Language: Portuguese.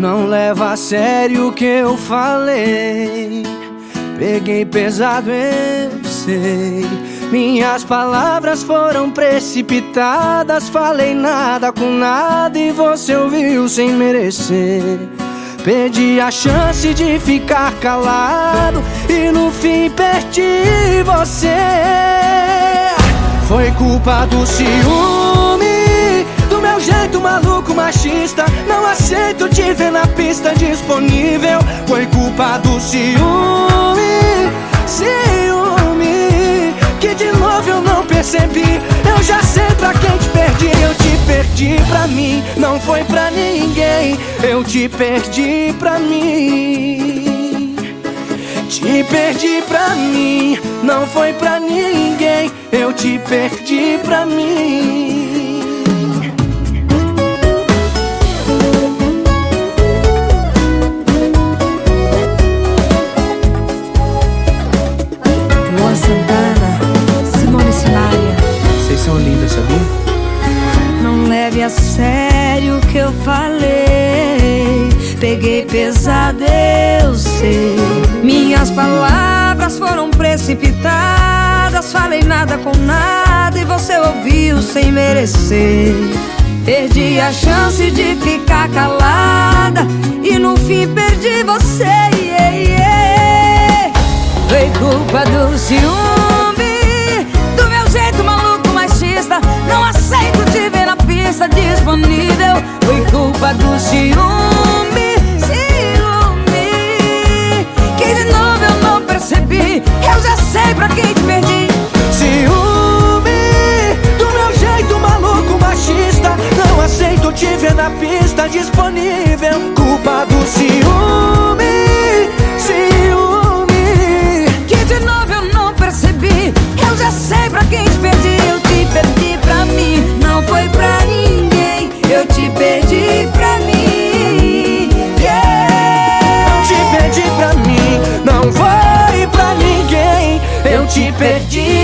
Não leva a sério o que eu falei. Peguei pesado, eu sei. Minhas palavras foram precipitadas. Falei nada com nada e você ouviu sem merecer. Perdi a chance de ficar calado e no fim perdi você. Foi culpa do ciúme, do meu jeito maluco machista. Não aceito ver na pista disponível. Foi culpa do ciúme, ciúme, que de novo eu não percebi. Eu já sei pra quem te perdi, eu te perdi pra mim, não foi pra ninguém. Eu te perdi pra mim. Te perdi pra mim, não foi pra ninguém. Eu te perdi pra mim. Vocês são lindas, sabia? Não leve a sério o que eu falei. Peguei pesado, eu sei. Minhas palavras foram precipitadas. Falei nada com nada e você ouviu sem merecer. Perdi a chance de ficar calada e no fim perdi você. Yeah, yeah. Foi culpa do ciúme, disponível. Foi culpa do ciúme, ciúme, que de novo eu não percebi. Eu já sei pra quem te perdi. Ciúme do meu jeito maluco machista. Não aceito te ver na pista disponível. Culpa do ciúme, ciúme. Que de novo eu não percebi. Eu já sei pra quem te perdi. Eu te perdi pra mim, não foi pra. Eu te perdi pra mim. Yeah. Te perdi pra mim, não foi pra ninguém. Eu te mim.